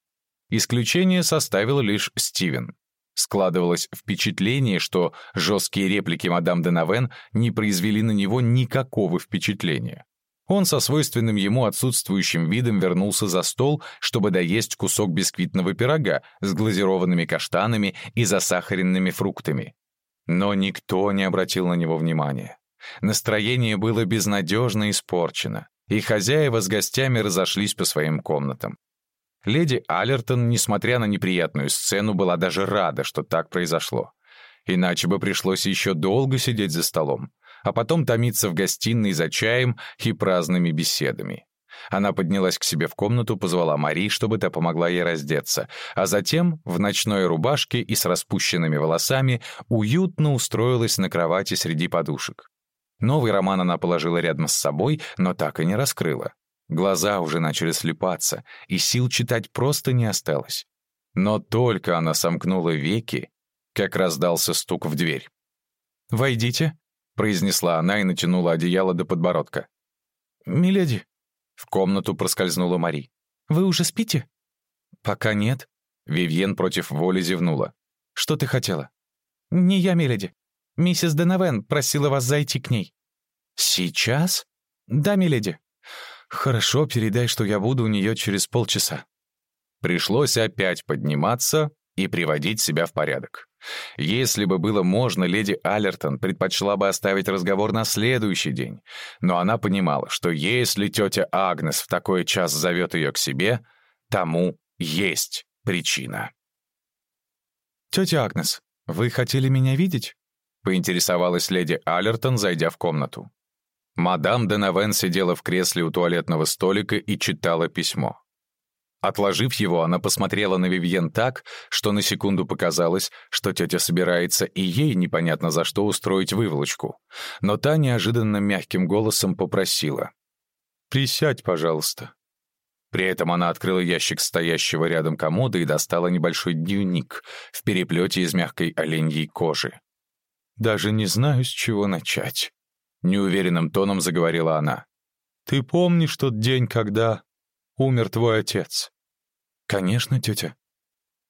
Исключение составил лишь Стивен. Складывалось впечатление, что жесткие реплики мадам де Навен не произвели на него никакого впечатления. Он со свойственным ему отсутствующим видом вернулся за стол, чтобы доесть кусок бисквитного пирога с глазированными каштанами и засахаренными фруктами. Но никто не обратил на него внимания. Настроение было безнадежно испорчено, и хозяева с гостями разошлись по своим комнатам. Леди Аллертон, несмотря на неприятную сцену, была даже рада, что так произошло. Иначе бы пришлось еще долго сидеть за столом, а потом томиться в гостиной за чаем и праздными беседами. Она поднялась к себе в комнату, позвала Мари, чтобы та помогла ей раздеться, а затем, в ночной рубашке и с распущенными волосами, уютно устроилась на кровати среди подушек. Новый роман она положила рядом с собой, но так и не раскрыла. Глаза уже начали слепаться, и сил читать просто не осталось. Но только она сомкнула веки, как раздался стук в дверь. «Войдите», — произнесла она и натянула одеяло до подбородка. «Миледи», — в комнату проскользнула Мари. «Вы уже спите?» «Пока нет», — Вивьен против воли зевнула. «Что ты хотела?» «Не я, миледи. Миссис Денавен просила вас зайти к ней». «Сейчас?» «Да, миледи». «Хорошо, передай, что я буду у нее через полчаса». Пришлось опять подниматься и приводить себя в порядок. Если бы было можно, леди Аллертон предпочла бы оставить разговор на следующий день, но она понимала, что если тетя Агнес в такой час зовет ее к себе, тому есть причина. «Тетя Агнес, вы хотели меня видеть?» — поинтересовалась леди Аллертон, зайдя в комнату. Мадам Денавен сидела в кресле у туалетного столика и читала письмо. Отложив его, она посмотрела на Вивьен так, что на секунду показалось, что тетя собирается и ей непонятно за что устроить выволочку. Но та неожиданно мягким голосом попросила. «Присядь, пожалуйста». При этом она открыла ящик стоящего рядом комода и достала небольшой дневник в переплете из мягкой оленьей кожи. «Даже не знаю, с чего начать», — неуверенным тоном заговорила она. «Ты помнишь тот день, когда умер твой отец?» «Конечно, тетя».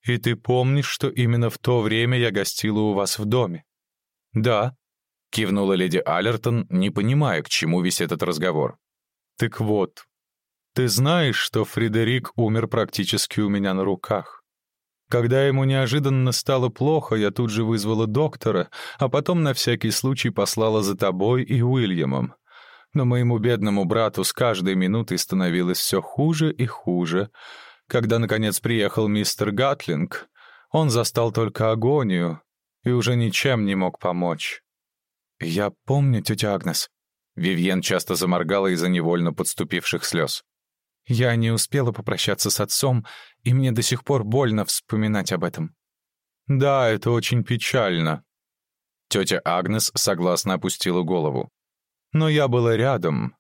«И ты помнишь, что именно в то время я гостила у вас в доме?» «Да», — кивнула леди Аллертон, не понимая, к чему весь этот разговор. «Так вот, ты знаешь, что Фредерик умер практически у меня на руках. Когда ему неожиданно стало плохо, я тут же вызвала доктора, а потом на всякий случай послала за тобой и Уильямом. Но моему бедному брату с каждой минутой становилось все хуже и хуже. Когда, наконец, приехал мистер Гатлинг, он застал только агонию и уже ничем не мог помочь. «Я помню, тетя Агнес». Вивьен часто заморгала из-за невольно подступивших слез. Я не успела попрощаться с отцом, и мне до сих пор больно вспоминать об этом. Да, это очень печально. Тетя Агнес согласно опустила голову. Но я была рядом,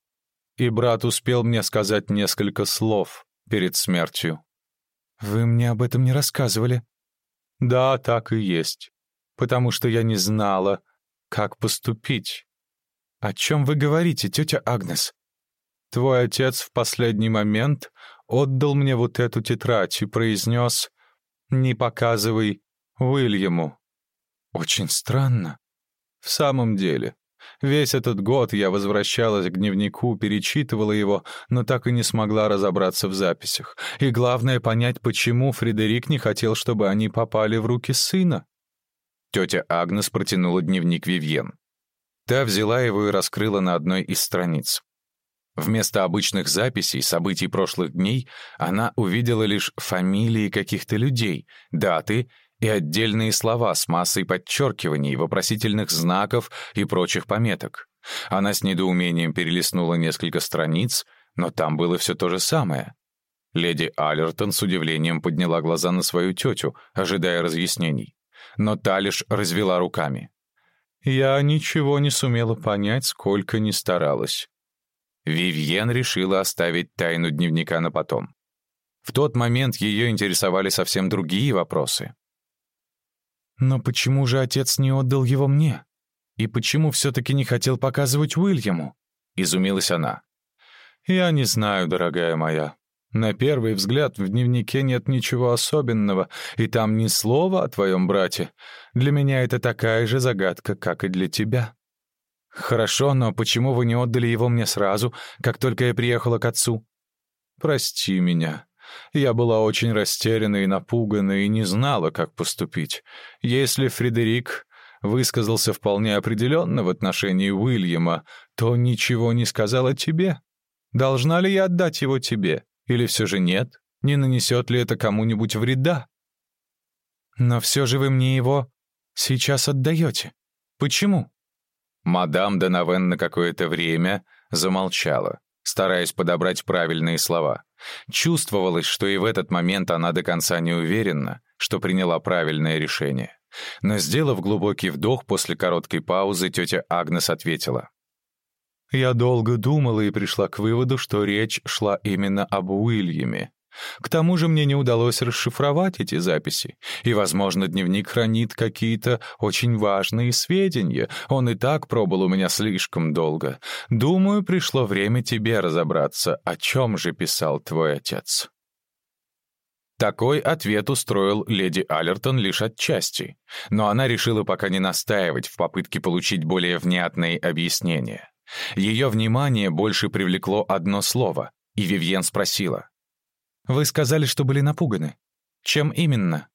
и брат успел мне сказать несколько слов перед смертью. Вы мне об этом не рассказывали? Да, так и есть. Потому что я не знала, как поступить. О чем вы говорите, тетя Агнес? Твой отец в последний момент отдал мне вот эту тетрадь и произнес «Не показывай Уильяму». Очень странно. В самом деле, весь этот год я возвращалась к дневнику, перечитывала его, но так и не смогла разобраться в записях. И главное — понять, почему Фредерик не хотел, чтобы они попали в руки сына. Тетя Агнес протянула дневник Вивьен. Та взяла его и раскрыла на одной из страниц. Вместо обычных записей событий прошлых дней она увидела лишь фамилии каких-то людей, даты и отдельные слова с массой подчеркиваний, вопросительных знаков и прочих пометок. Она с недоумением перелистнула несколько страниц, но там было все то же самое. Леди Аллертон с удивлением подняла глаза на свою тетю, ожидая разъяснений. Но та лишь развела руками. «Я ничего не сумела понять, сколько ни старалась. Вивьен решила оставить тайну дневника на потом. В тот момент ее интересовали совсем другие вопросы. «Но почему же отец не отдал его мне? И почему все-таки не хотел показывать Уильяму?» — изумилась она. «Я не знаю, дорогая моя. На первый взгляд в дневнике нет ничего особенного, и там ни слова о твоем брате. Для меня это такая же загадка, как и для тебя». «Хорошо, но почему вы не отдали его мне сразу, как только я приехала к отцу?» «Прости меня. Я была очень растеряна и напугана и не знала, как поступить. Если Фредерик высказался вполне определенно в отношении Уильяма, то ничего не сказал о тебе. Должна ли я отдать его тебе? Или все же нет? Не нанесет ли это кому-нибудь вреда?» «Но все же вы мне его сейчас отдаете. Почему?» Мадам Доновен на какое-то время замолчала, стараясь подобрать правильные слова. Чувствовалось, что и в этот момент она до конца не уверена, что приняла правильное решение. Но, сделав глубокий вдох после короткой паузы, тетя Агнес ответила. «Я долго думала и пришла к выводу, что речь шла именно об Уильяме. К тому же мне не удалось расшифровать эти записи, и, возможно, дневник хранит какие-то очень важные сведения. Он и так пробыл у меня слишком долго. Думаю, пришло время тебе разобраться, о чем же писал твой отец». Такой ответ устроил леди Аллертон лишь отчасти, но она решила пока не настаивать в попытке получить более внятные объяснения. Ее внимание больше привлекло одно слово, и Вивьен спросила. Вы сказали, что были напуганы. Чем именно?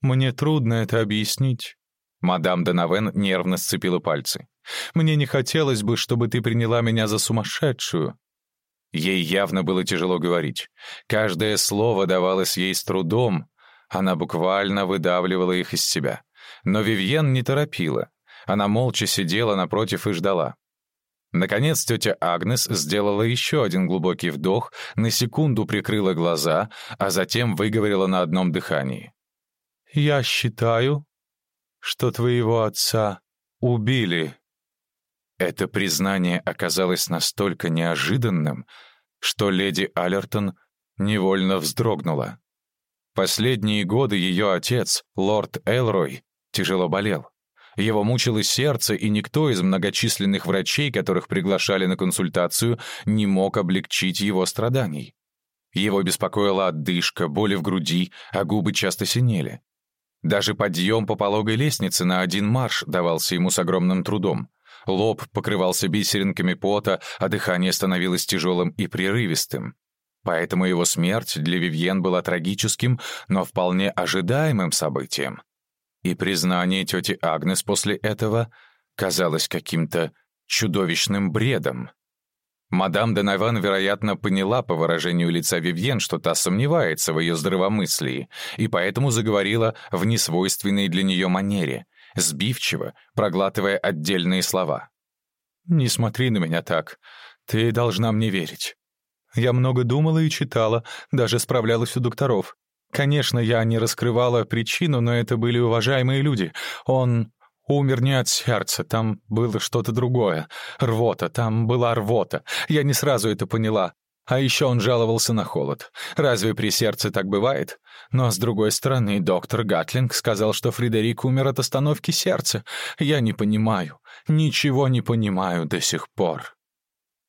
Мне трудно это объяснить. Мадам Денавен нервно сцепила пальцы. Мне не хотелось бы, чтобы ты приняла меня за сумасшедшую. Ей явно было тяжело говорить. Каждое слово давалось ей с трудом. Она буквально выдавливала их из себя. Но Вивьен не торопила. Она молча сидела напротив и ждала. Наконец тетя Агнес сделала еще один глубокий вдох, на секунду прикрыла глаза, а затем выговорила на одном дыхании. «Я считаю, что твоего отца убили». Это признание оказалось настолько неожиданным, что леди Аллертон невольно вздрогнула. Последние годы ее отец, лорд Элрой, тяжело болел. Его мучило сердце, и никто из многочисленных врачей, которых приглашали на консультацию, не мог облегчить его страданий. Его беспокоила отдышка, боли в груди, а губы часто синели. Даже подъем по пологой лестнице на один марш давался ему с огромным трудом. Лоб покрывался бисеринками пота, а дыхание становилось тяжелым и прерывистым. Поэтому его смерть для Вивьен была трагическим, но вполне ожидаемым событием. И признание тети Агнес после этого казалось каким-то чудовищным бредом. Мадам Денаван, вероятно, поняла по выражению лица Вивьен, что та сомневается в ее здравомыслии, и поэтому заговорила в несвойственной для нее манере, сбивчиво, проглатывая отдельные слова. «Не смотри на меня так. Ты должна мне верить. Я много думала и читала, даже справлялась у докторов. Конечно, я не раскрывала причину, но это были уважаемые люди. Он умер не от сердца, там было что-то другое. Рвота, там была рвота. Я не сразу это поняла. А еще он жаловался на холод. Разве при сердце так бывает? Но, с другой стороны, доктор Гатлинг сказал, что Фредерик умер от остановки сердца. Я не понимаю, ничего не понимаю до сих пор.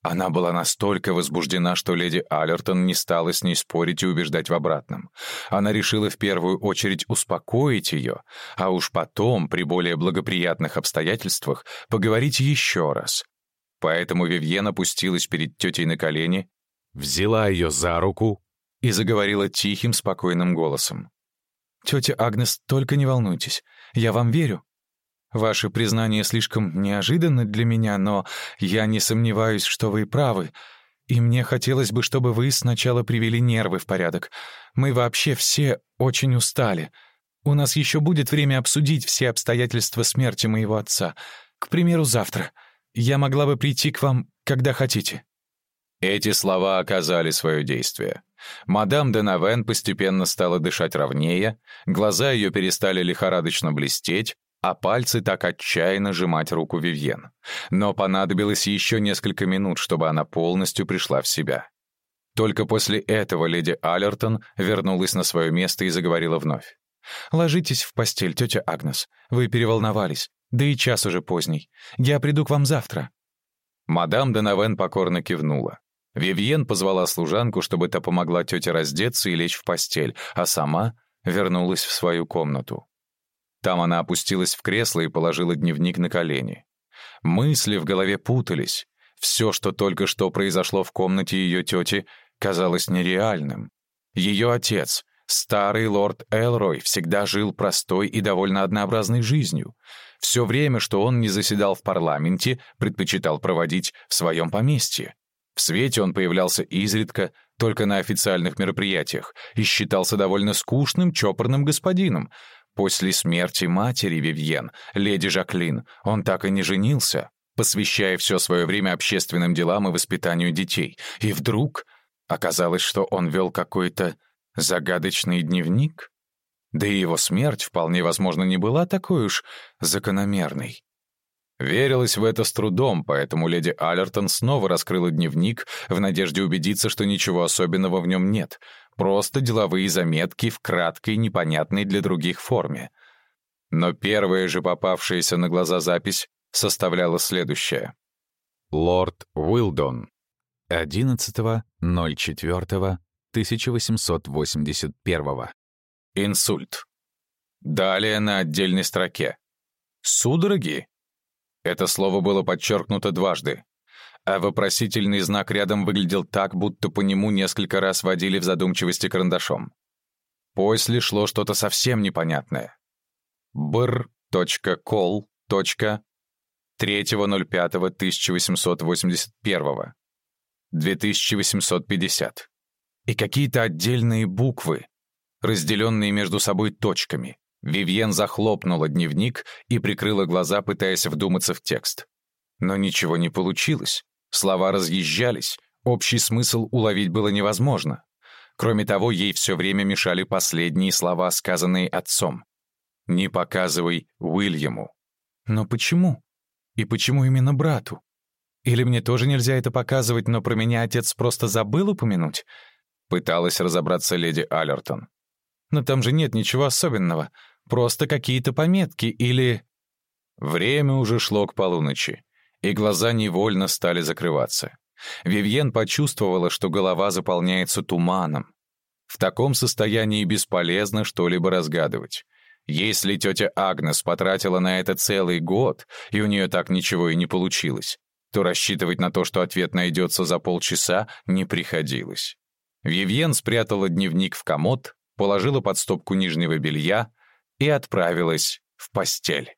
Она была настолько возбуждена, что леди Аллертон не стала с ней спорить и убеждать в обратном. Она решила в первую очередь успокоить ее, а уж потом, при более благоприятных обстоятельствах, поговорить еще раз. Поэтому Вивьен опустилась перед тетей на колени, взяла ее за руку и заговорила тихим, спокойным голосом. «Тетя Агнес, только не волнуйтесь. Я вам верю. Ваше признание слишком неожиданно для меня, но я не сомневаюсь, что вы правы. И мне хотелось бы, чтобы вы сначала привели нервы в порядок. Мы вообще все очень устали. У нас еще будет время обсудить все обстоятельства смерти моего отца. К примеру, завтра. Я могла бы прийти к вам, когда хотите». Эти слова оказали свое действие. Мадам де Навен постепенно стала дышать ровнее, глаза ее перестали лихорадочно блестеть, а пальцы так отчаянно сжимать руку Вивьен. Но понадобилось еще несколько минут, чтобы она полностью пришла в себя. Только после этого леди Аллертон вернулась на свое место и заговорила вновь. «Ложитесь в постель, тетя Агнес. Вы переволновались. Да и час уже поздний. Я приду к вам завтра». Мадам Денавен покорно кивнула. Вивьен позвала служанку, чтобы та помогла тете раздеться и лечь в постель, а сама вернулась в свою комнату. Там она опустилась в кресло и положила дневник на колени. Мысли в голове путались. Все, что только что произошло в комнате ее тети, казалось нереальным. Ее отец, старый лорд Элрой, всегда жил простой и довольно однообразной жизнью. Все время, что он не заседал в парламенте, предпочитал проводить в своем поместье. В свете он появлялся изредка, только на официальных мероприятиях, и считался довольно скучным, чопорным господином — После смерти матери Вивьен, леди Жаклин, он так и не женился, посвящая все свое время общественным делам и воспитанию детей. И вдруг оказалось, что он вел какой-то загадочный дневник. Да и его смерть, вполне возможно, не была такой уж закономерной. Верилось в это с трудом, поэтому леди Аллертон снова раскрыла дневник в надежде убедиться, что ничего особенного в нем нет, Просто деловые заметки в краткой, непонятной для других форме. Но первая же попавшаяся на глаза запись составляла следующее. Лорд Уилдон. 11.04.1881. Инсульт. Далее на отдельной строке. Судороги? Это слово было подчеркнуто дважды а вопросительный знак рядом выглядел так, будто по нему несколько раз водили в задумчивости карандашом. После шло что-то совсем непонятное. br.col. 3.05.1881. 2850. И какие-то отдельные буквы, разделенные между собой точками. Вивьен захлопнула дневник и прикрыла глаза, пытаясь вдуматься в текст. Но ничего не получилось. Слова разъезжались, общий смысл уловить было невозможно. Кроме того, ей все время мешали последние слова, сказанные отцом. «Не показывай Уильяму». Но почему? И почему именно брату? Или мне тоже нельзя это показывать, но про меня отец просто забыл упомянуть? Пыталась разобраться леди Аллертон. «Но там же нет ничего особенного. Просто какие-то пометки или...» Время уже шло к полуночи, и глаза невольно стали закрываться. Вивьен почувствовала, что голова заполняется туманом. В таком состоянии бесполезно что-либо разгадывать. Если тетя Агнес потратила на это целый год, и у нее так ничего и не получилось, то рассчитывать на то, что ответ найдется за полчаса, не приходилось. Вивьен спрятала дневник в комод, положила под стопку нижнего белья и отправилась в постель.